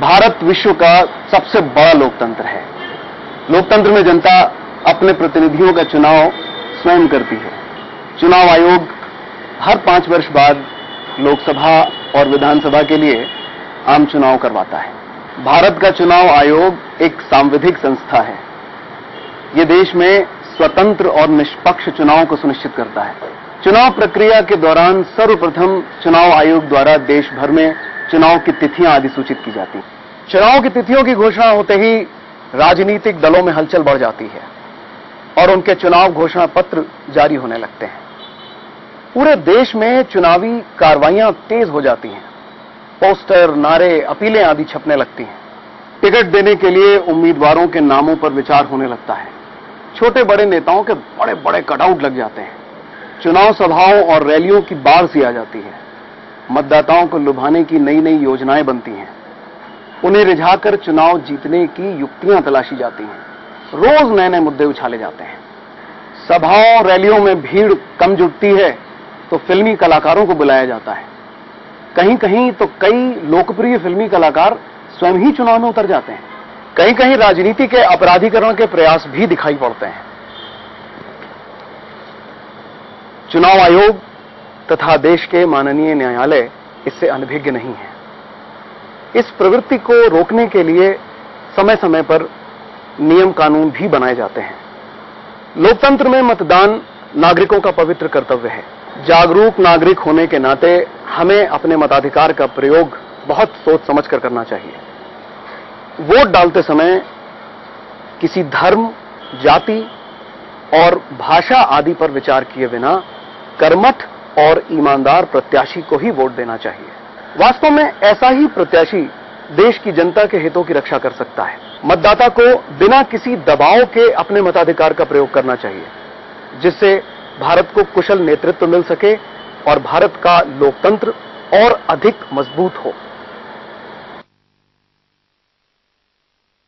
भारत विश्व का सबसे बड़ा लोकतंत्र है। लोकतंत्र में जनता अपने प्रतिनिधियों का चुनाव स्वयं करती है। चुनाव आयोग हर पाँच वर्ष बाद लोकसभा और विधानसभा के लिए आम चुनाव करवाता है। भारत का चुनाव आयोग एक सांविधिक संस्था है। ये देश में स्वतंत्र और निष्पक्ष चुनाव को सुनिश्चित करता है। चुनाव प्रक्रिया के दौरान सर्वप्रथम चुनाव आयोग द्वारा देश भर में चुनाव की तिथियाँ आदि सूचित की जाती हैं। चुनाव की तिथियों की घोषणा होते ही राजनीतिक दलों में हलचल बढ़ जाती है और उनके चुनाव घोषणा पत्र जारी होने लगते हैं। पूरे देश में चुनावी कार्रवाइयाँ तेज हो जाती हैं। पोस्टर, नारे, अपीलें आदि छपने लगती हैं। टिकट देने के लिए उम्मीदवारों के नामों पर विचार होने लगता है। छोटे बड़े नेताओं के बड़े बड़े कटआउट लग जाते हैं। चुनाव सभाओं और रैलियों की बाढ़ सी आ जाती है। मतदाताओं को लुभाने की नई नई योजनाएँ बनती हैं। उन्हें रिझाकर चुनाव जीतने की युक्तियाँ तलाशी जाती हैं। रोज नए नए मुद्दे उछाले जाते हैं। सभाओं रैलियों में भीड़ कम जुटती है तो फिल्मी कलाकारों को बुलाया जाता है। कहीं कहीं तो कई लोकप्रिय फिल्मी कलाकार स्वयं ही चुनाव में उतर जाते हैं। कहीं कहीं राजनीति के अपराधीकरण के प्रयास भी दिखाई पड़ते हैं। चुनाव आयोग तथा देश के माननीय न्यायालय इससे अनभिज्ञ नहीं है। इस प्रवृत्ति को रोकने के लिए समय समय पर नियम कानून भी बनाए जाते हैं। लोकतंत्र में मतदान नागरिकों का पवित्र कर्तव्य है। जागरूक नागरिक होने के नाते हमें अपने मताधिकार का प्रयोग बहुत सोच समझ कर करना चाहिए। वोट डालते समय किसी धर्म, जाति और भाषा आदि पर विचार किए बिना कर्मठ और ईमानदार प्रत्याशी को ही वोट देना चाहिए। वास्तव में ऐसा ही प्रत्याशी देश की जनता के हितों की रक्षा कर सकता है। मतदाता को बिना किसी दबाव के अपने मताधिकार का प्रयोग करना चाहिए, जिससे भारत को कुशल नेतृत्व मिल सके और भारत का लोकतंत्र और अधिक मज़बूत हो।